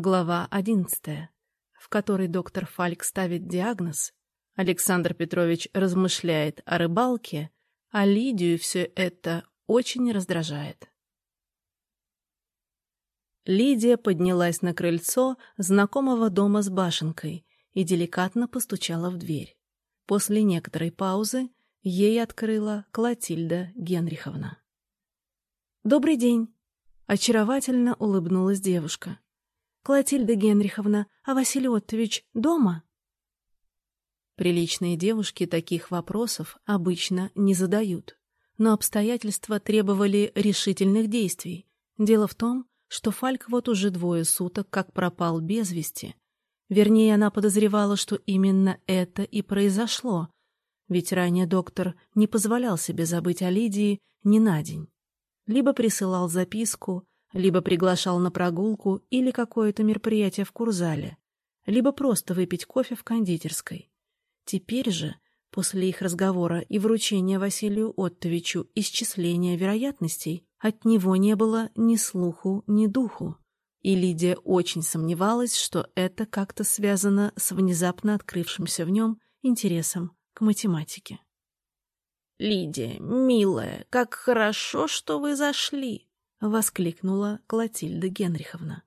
Глава одиннадцатая, в которой доктор Фальк ставит диагноз, Александр Петрович размышляет о рыбалке, а Лидию все это очень раздражает. Лидия поднялась на крыльцо знакомого дома с башенкой и деликатно постучала в дверь. После некоторой паузы ей открыла Клотильда Генриховна. «Добрый день!» — очаровательно улыбнулась девушка. Клотильда Генриховна, а Василий Оттович дома?» Приличные девушки таких вопросов обычно не задают, но обстоятельства требовали решительных действий. Дело в том, что Фальк вот уже двое суток как пропал без вести. Вернее, она подозревала, что именно это и произошло, ведь ранее доктор не позволял себе забыть о Лидии ни на день. Либо присылал записку, либо приглашал на прогулку или какое-то мероприятие в Курзале, либо просто выпить кофе в кондитерской. Теперь же, после их разговора и вручения Василию Оттовичу исчисления вероятностей, от него не было ни слуху, ни духу. И Лидия очень сомневалась, что это как-то связано с внезапно открывшимся в нем интересом к математике. «Лидия, милая, как хорошо, что вы зашли!» — воскликнула Клотильда Генриховна.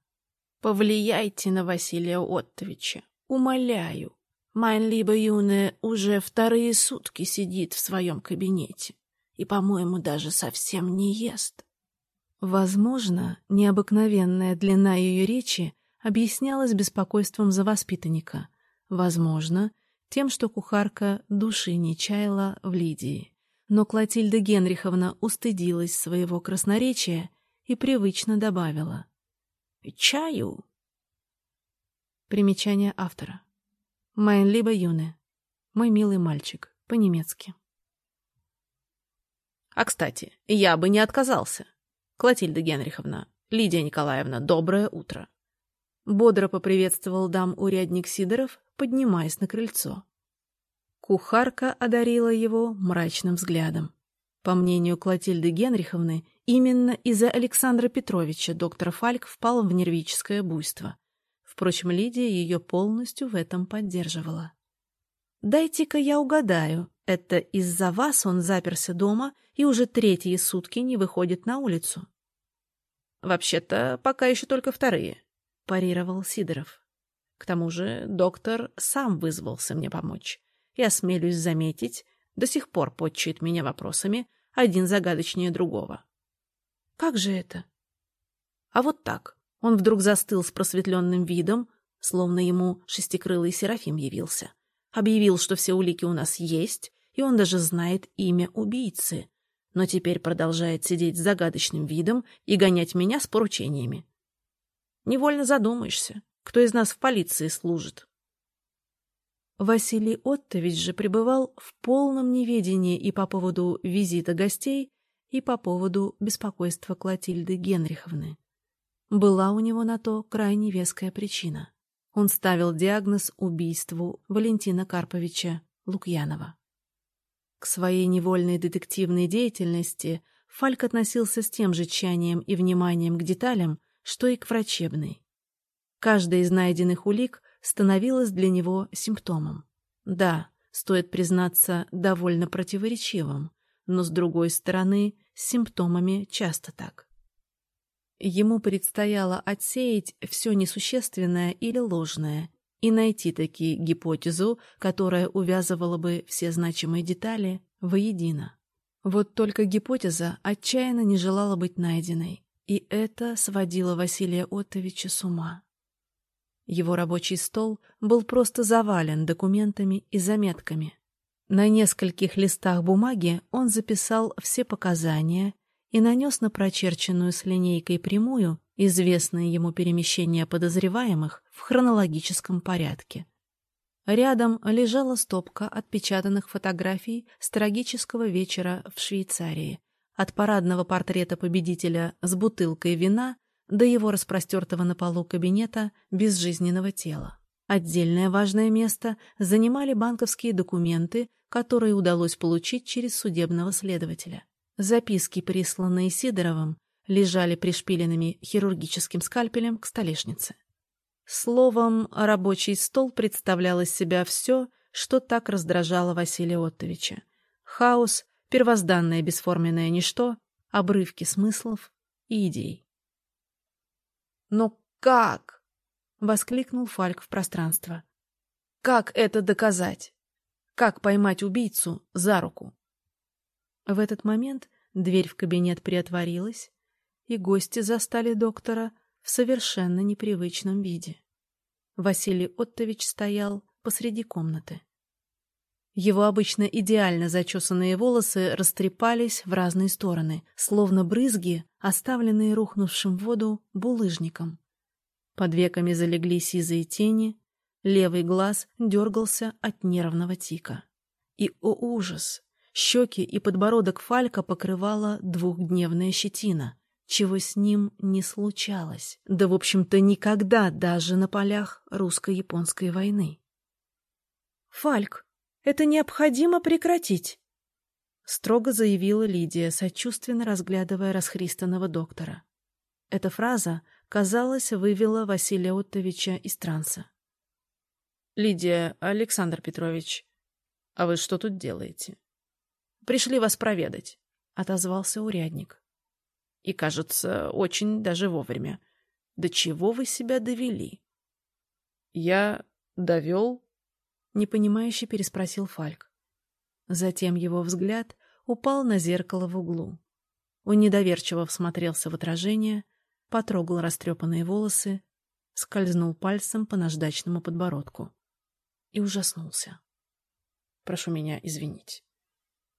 «Повлияйте на Василия Оттовича, умоляю. Майн либо юная уже вторые сутки сидит в своем кабинете и, по-моему, даже совсем не ест». Возможно, необыкновенная длина ее речи объяснялась беспокойством за воспитанника. Возможно, тем, что кухарка души не чаяла в Лидии. Но Клотильда Генриховна устыдилась своего красноречия и привычно добавила. «Чаю?» Примечание автора. «Майн либо юне. Мой милый мальчик. По-немецки». «А, кстати, я бы не отказался. Клотильда Генриховна, Лидия Николаевна, доброе утро». Бодро поприветствовал дам урядник Сидоров, поднимаясь на крыльцо. Кухарка одарила его мрачным взглядом. По мнению Клотильды Генриховны, именно из-за Александра Петровича доктор Фальк впал в нервическое буйство. Впрочем, Лидия ее полностью в этом поддерживала. «Дайте-ка я угадаю, это из-за вас он заперся дома и уже третьи сутки не выходит на улицу?» «Вообще-то, пока еще только вторые», — парировал Сидоров. «К тому же доктор сам вызвался мне помочь. И, осмелюсь заметить, до сих пор подчует меня вопросами, один загадочнее другого. Как же это? А вот так. Он вдруг застыл с просветленным видом, словно ему шестикрылый Серафим явился. Объявил, что все улики у нас есть, и он даже знает имя убийцы, но теперь продолжает сидеть с загадочным видом и гонять меня с поручениями. Невольно задумаешься, кто из нас в полиции служит. Василий Оттович же пребывал в полном неведении и по поводу визита гостей, и по поводу беспокойства Клотильды Генриховны. Была у него на то крайне веская причина. Он ставил диагноз убийству Валентина Карповича Лукьянова. К своей невольной детективной деятельности Фальк относился с тем же тщанием и вниманием к деталям, что и к врачебной. Каждая из найденных улик становилось для него симптомом. Да, стоит признаться, довольно противоречивым, но, с другой стороны, с симптомами часто так. Ему предстояло отсеять все несущественное или ложное и найти таки гипотезу, которая увязывала бы все значимые детали воедино. Вот только гипотеза отчаянно не желала быть найденной, и это сводило Василия Оттовича с ума. Его рабочий стол был просто завален документами и заметками. На нескольких листах бумаги он записал все показания и нанес на прочерченную с линейкой прямую известные ему перемещения подозреваемых в хронологическом порядке. Рядом лежала стопка отпечатанных фотографий с трагического вечера в Швейцарии, от парадного портрета победителя с бутылкой вина до его распростертого на полу кабинета безжизненного тела. Отдельное важное место занимали банковские документы, которые удалось получить через судебного следователя. Записки, присланные Сидоровым, лежали пришпиленными хирургическим скальпелем к столешнице. Словом, рабочий стол представлял из себя все, что так раздражало Василия Оттовича. Хаос, первозданное бесформенное ничто, обрывки смыслов и идей. «Но как?» — воскликнул Фальк в пространство. «Как это доказать? Как поймать убийцу за руку?» В этот момент дверь в кабинет приотворилась, и гости застали доктора в совершенно непривычном виде. Василий Оттович стоял посреди комнаты. Его обычно идеально зачесанные волосы растрепались в разные стороны, словно брызги, оставленные рухнувшим в воду булыжником. Под веками залегли сизые тени, левый глаз дергался от нервного тика. И, о ужас! Щеки и подбородок Фалька покрывала двухдневная щетина, чего с ним не случалось. Да, в общем-то, никогда даже на полях русско-японской войны. «Фальк, это необходимо прекратить!» Строго заявила Лидия, сочувственно разглядывая расхристанного доктора. Эта фраза, казалось, вывела Василия Оттовича из транса. «Лидия, Александр Петрович, а вы что тут делаете?» Пришли вас проведать, — отозвался урядник. И, кажется, очень даже вовремя. До чего вы себя довели? Я довел? Непонимающе переспросил Фальк. Затем его взгляд упал на зеркало в углу. Он недоверчиво всмотрелся в отражение, потрогал растрепанные волосы, скользнул пальцем по наждачному подбородку и ужаснулся. «Прошу меня извинить.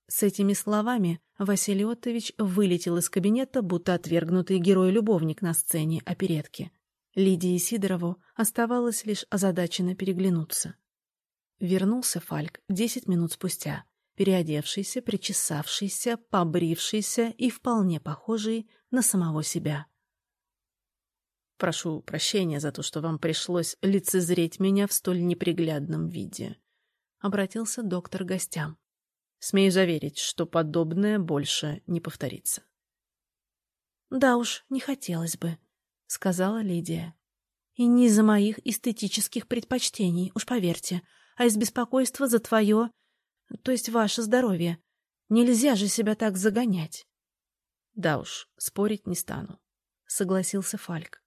С этими словами Василий Оттович вылетел из кабинета, будто отвергнутый герой-любовник на сцене оперетки. Лидии Сидорову оставалось лишь озадаченно переглянуться. Вернулся Фальк десять минут спустя, переодевшийся, причесавшийся, побрившийся и вполне похожий на самого себя. «Прошу прощения за то, что вам пришлось лицезреть меня в столь неприглядном виде», — обратился доктор гостям. Смею заверить, что подобное больше не повторится. «Да уж, не хотелось бы», — сказала Лидия. «И не из-за моих эстетических предпочтений, уж поверьте, а из беспокойства за твое, то есть ваше здоровье. Нельзя же себя так загонять». «Да уж, спорить не стану», — согласился Фальк.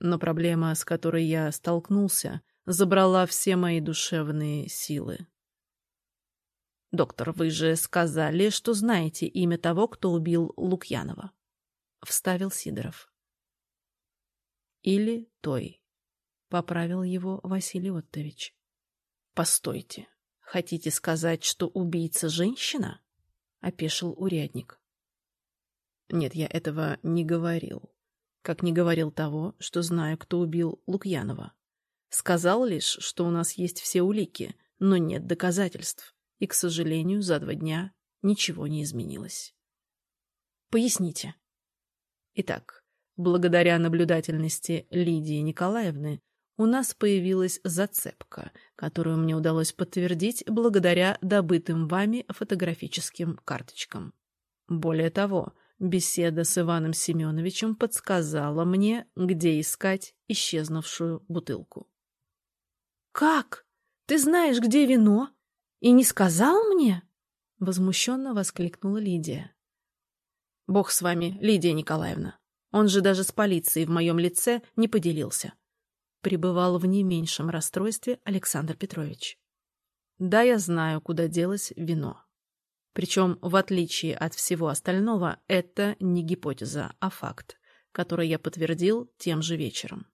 «Но проблема, с которой я столкнулся, забрала все мои душевные силы. «Доктор, вы же сказали, что знаете имя того, кто убил Лукьянова», — вставил Сидоров. «Или той», — поправил его Василий Оттович. «Постойте, хотите сказать, что убийца женщина?» — опешил урядник. «Нет, я этого не говорил. Как не говорил того, что знаю, кто убил Лукьянова. Сказал лишь, что у нас есть все улики, но нет доказательств и, к сожалению, за два дня ничего не изменилось. Поясните. Итак, благодаря наблюдательности Лидии Николаевны у нас появилась зацепка, которую мне удалось подтвердить благодаря добытым вами фотографическим карточкам. Более того, беседа с Иваном Семеновичем подсказала мне, где искать исчезнувшую бутылку. «Как? Ты знаешь, где вино?» «И не сказал мне?» — возмущенно воскликнула Лидия. «Бог с вами, Лидия Николаевна. Он же даже с полицией в моем лице не поделился». Пребывал в не меньшем расстройстве Александр Петрович. «Да, я знаю, куда делось вино. Причем, в отличие от всего остального, это не гипотеза, а факт, который я подтвердил тем же вечером.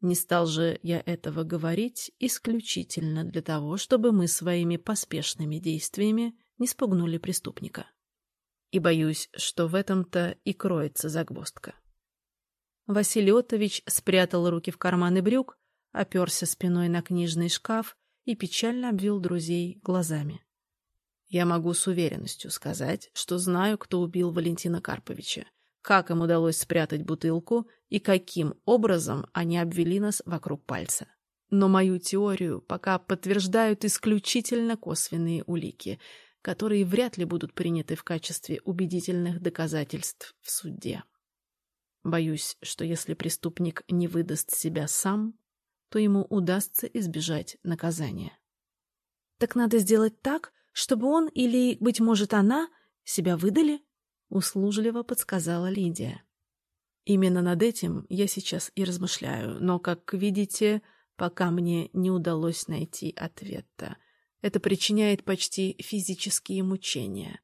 Не стал же я этого говорить исключительно для того, чтобы мы своими поспешными действиями не спугнули преступника. И боюсь, что в этом-то и кроется загвоздка. Василий Отович спрятал руки в карманы брюк, оперся спиной на книжный шкаф и печально обвел друзей глазами. Я могу с уверенностью сказать, что знаю, кто убил Валентина Карповича, как им удалось спрятать бутылку и каким образом они обвели нас вокруг пальца. Но мою теорию пока подтверждают исключительно косвенные улики, которые вряд ли будут приняты в качестве убедительных доказательств в суде. Боюсь, что если преступник не выдаст себя сам, то ему удастся избежать наказания. «Так надо сделать так, чтобы он или, быть может, она себя выдали?» — услужливо подсказала Лидия. «Именно над этим я сейчас и размышляю, но, как видите, пока мне не удалось найти ответа. Это причиняет почти физические мучения.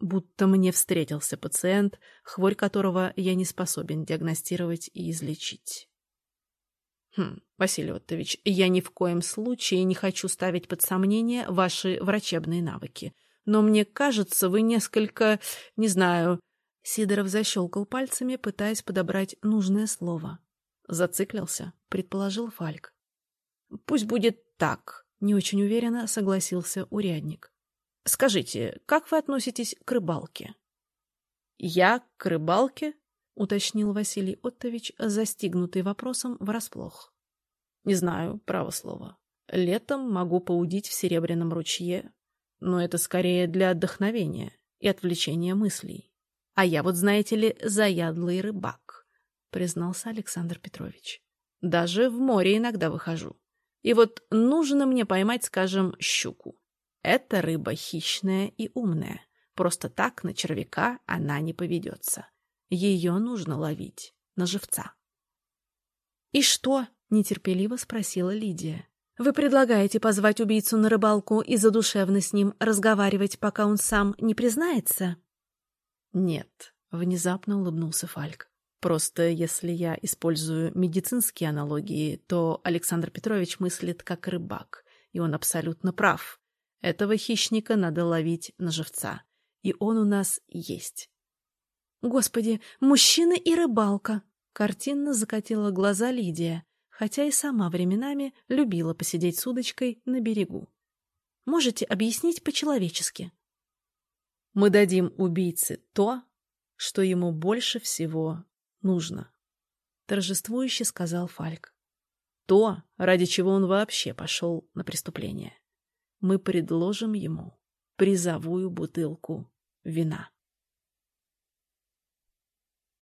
Будто мне встретился пациент, хворь которого я не способен диагностировать и излечить. Хм, Василий Оттович, я ни в коем случае не хочу ставить под сомнение ваши врачебные навыки. Но мне кажется, вы несколько, не знаю... Сидоров защелкал пальцами, пытаясь подобрать нужное слово. Зациклился, предположил Фальк. Пусть будет так, не очень уверенно согласился урядник. Скажите, как вы относитесь к рыбалке? Я к рыбалке? — уточнил Василий Оттович, застигнутый вопросом врасплох. — Не знаю, право слово. Летом могу поудить в Серебряном ручье, но это скорее для отдохновения и отвлечения мыслей. А я вот, знаете ли, заядлый рыбак, — признался Александр Петрович. Даже в море иногда выхожу. И вот нужно мне поймать, скажем, щуку. Это рыба хищная и умная. Просто так на червяка она не поведется. Ее нужно ловить на живца. «И что?» — нетерпеливо спросила Лидия. «Вы предлагаете позвать убийцу на рыбалку и задушевно с ним разговаривать, пока он сам не признается?» «Нет», — внезапно улыбнулся Фальк. «Просто если я использую медицинские аналогии, то Александр Петрович мыслит как рыбак, и он абсолютно прав. Этого хищника надо ловить на живца, и он у нас есть. Господи, мужчина и рыбалка! Картинно закатила глаза Лидия, хотя и сама временами любила посидеть с удочкой на берегу. Можете объяснить по-человечески? Мы дадим убийце то, что ему больше всего нужно, торжествующе сказал Фальк. То, ради чего он вообще пошел на преступление. Мы предложим ему призовую бутылку вина.